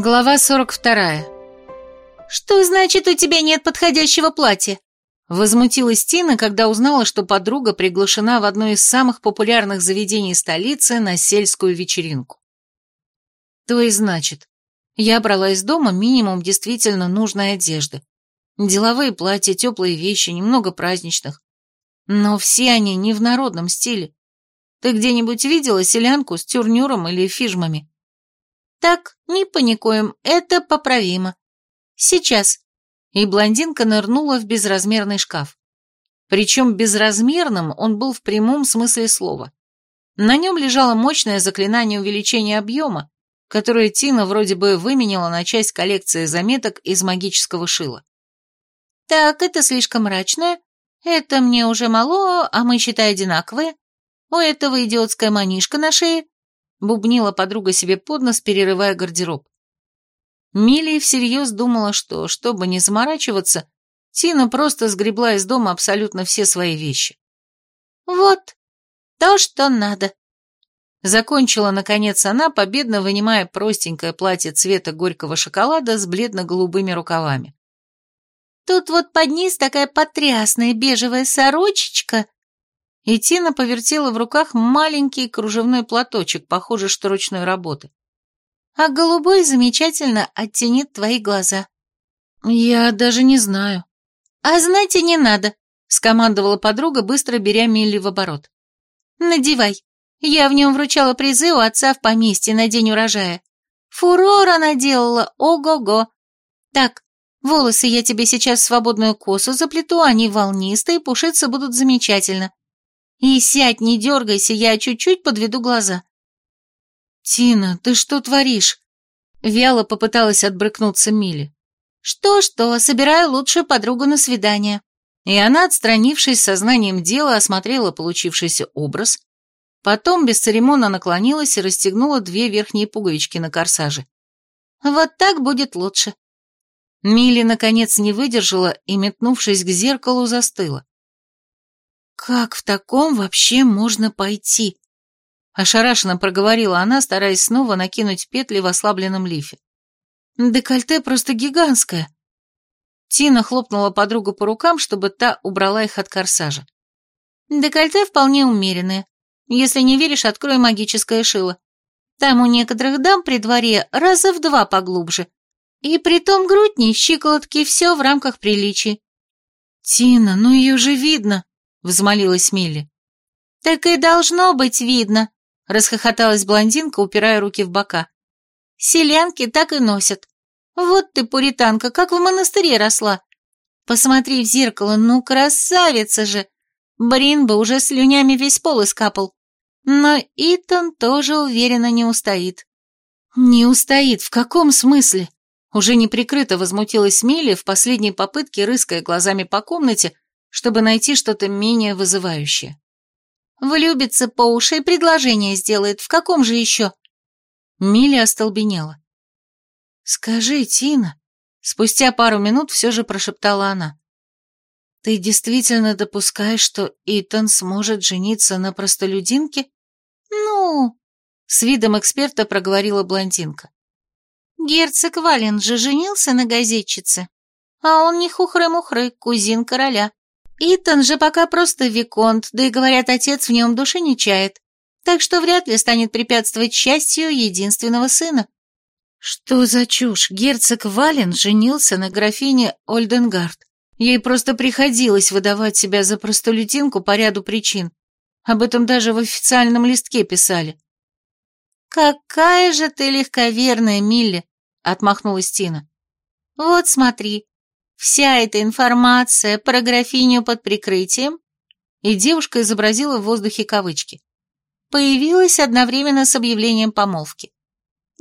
Глава 42. «Что значит, у тебя нет подходящего платья?» Возмутилась Тина, когда узнала, что подруга приглашена в одно из самых популярных заведений столицы на сельскую вечеринку. То и значит, я брала из дома минимум действительно нужной одежды. Деловые платья, теплые вещи, немного праздничных. Но все они не в народном стиле. Ты где-нибудь видела селянку с тюрнюром или фижмами? Так, не паникуем, это поправимо. Сейчас. И блондинка нырнула в безразмерный шкаф. Причем безразмерным он был в прямом смысле слова. На нем лежало мощное заклинание увеличения объема, которое Тина вроде бы выменила на часть коллекции заметок из магического шила. Так, это слишком мрачное. Это мне уже мало, а мы, считай, одинаковые. У этого идиотская манишка на шее, Бубнила подруга себе под нос, перерывая гардероб. Милли всерьез думала, что, чтобы не заморачиваться, Тина просто сгребла из дома абсолютно все свои вещи. «Вот, то, что надо», Закончила, наконец, она, победно вынимая простенькое платье цвета горького шоколада с бледно-голубыми рукавами. «Тут вот под низ такая потрясная бежевая сорочечка», и Тина повертела в руках маленький кружевной платочек, похожий что ручной работы. «А голубой замечательно оттенит твои глаза». «Я даже не знаю». «А знать и не надо», — скомандовала подруга, быстро беря Милли в оборот. «Надевай. Я в нем вручала призы у отца в поместье на день урожая. Фурора наделала, ого-го. Так, волосы я тебе сейчас в свободную косу заплету, они волнистые, пушиться будут замечательно. И сядь, не дергайся, я чуть-чуть подведу глаза. Тина, ты что творишь? Вяло попыталась отбрыкнуться Милли. Что-что, собираю лучшую подругу на свидание. И она, отстранившись сознанием дела, осмотрела получившийся образ, потом бесцеремонно наклонилась и расстегнула две верхние пуговички на корсаже. Вот так будет лучше. Милли, наконец, не выдержала и, метнувшись к зеркалу, застыла. «Как в таком вообще можно пойти?» Ошарашенно проговорила она, стараясь снова накинуть петли в ослабленном лифе. «Декольте просто гигантское». Тина хлопнула подругу по рукам, чтобы та убрала их от корсажа. «Декольте вполне умеренное. Если не веришь, открой магическое шило. Там у некоторых дам при дворе раза в два поглубже. И притом грудь не щиколотки, все в рамках приличий». «Тина, ну ее же видно!» — взмолилась Милли. «Так и должно быть видно», — расхохоталась блондинка, упирая руки в бока. «Селянки так и носят. Вот ты, пуританка, как в монастыре росла. Посмотри в зеркало, ну красавица же! Брин бы уже слюнями весь пол искапал. Но Итан тоже уверенно не устоит». «Не устоит? В каком смысле?» Уже неприкрыто возмутилась Милли в последней попытке, рыская глазами по комнате, чтобы найти что-то менее вызывающее. Влюбится по уши и предложение сделает. В каком же еще? Миля остолбенела. «Скажи, Тина», — спустя пару минут все же прошептала она, «ты действительно допускаешь, что Итан сможет жениться на простолюдинке?» «Ну...» — с видом эксперта проговорила блондинка. «Герцог Вален же женился на газетчице, а он не хухры-мухры, кузин короля. Итан же пока просто виконт, да и, говорят, отец в нем души не чает, так что вряд ли станет препятствовать счастью единственного сына. Что за чушь? Герцог Вален женился на графине Ольденгард. Ей просто приходилось выдавать себя за простолюдинку по ряду причин. Об этом даже в официальном листке писали. «Какая же ты легковерная, Милли!» — отмахнулась Тина. «Вот смотри, Вся эта информация про графиню под прикрытием, и девушка изобразила в воздухе кавычки, появилась одновременно с объявлением помолвки.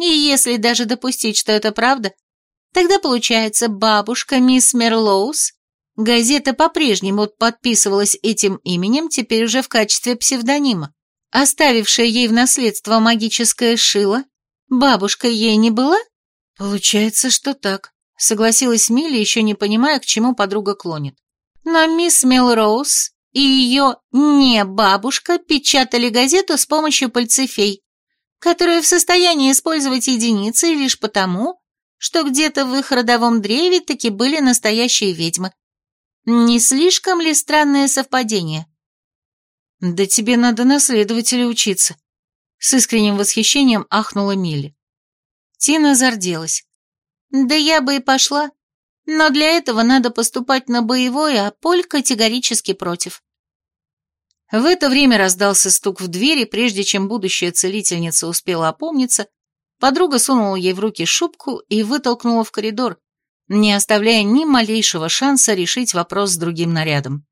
И если даже допустить, что это правда, тогда получается бабушка мисс Мерлоус, газета по-прежнему подписывалась этим именем, теперь уже в качестве псевдонима, оставившая ей в наследство магическое шило, бабушка ей не была? Получается, что так. Согласилась Милли, еще не понимая, к чему подруга клонит. Но мисс Мелроуз и ее не-бабушка печатали газету с помощью пальцефей, которая в состоянии использовать единицы лишь потому, что где-то в их родовом древе таки были настоящие ведьмы. Не слишком ли странное совпадение? Да тебе надо на следователя учиться. С искренним восхищением ахнула Милли. Тина зарделась. Да я бы и пошла, но для этого надо поступать на боевой, а Поль категорически против. В это время раздался стук в двери, прежде чем будущая целительница успела опомниться, подруга сунула ей в руки шубку и вытолкнула в коридор, не оставляя ни малейшего шанса решить вопрос с другим нарядом.